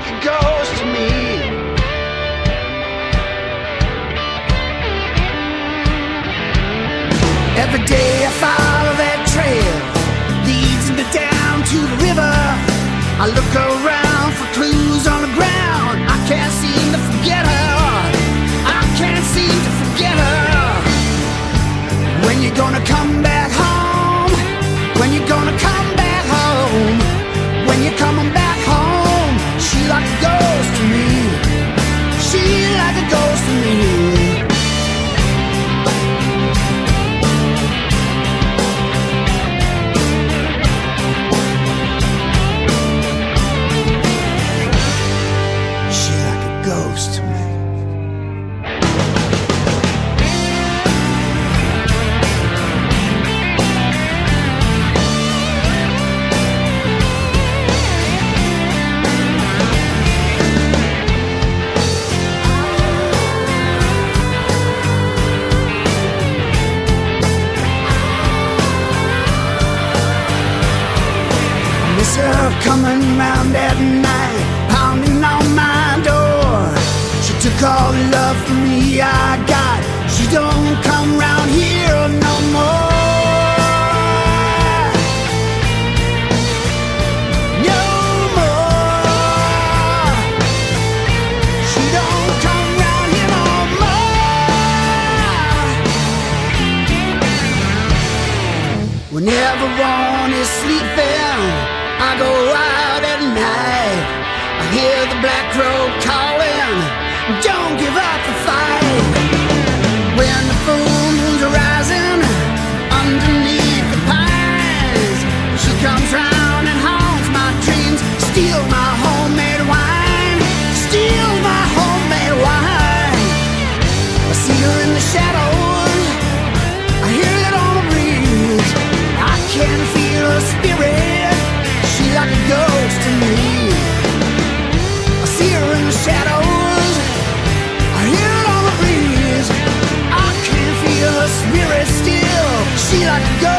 like a ghost to me. Every day I follow that trail, leads me down to the river. I look around for clues on the ground. I can't seem to forget her. I can't seem to forget her. When you gonna come back like a ghost to me. She like a ghost to me. She like a ghost to me. Miss her coming round at night, pounding on my door. She took all the love from me I got. She don't come round here no more. No more. She don't come round here no more. When everyone is sleeping, I go out at night. I hear the black crow let go.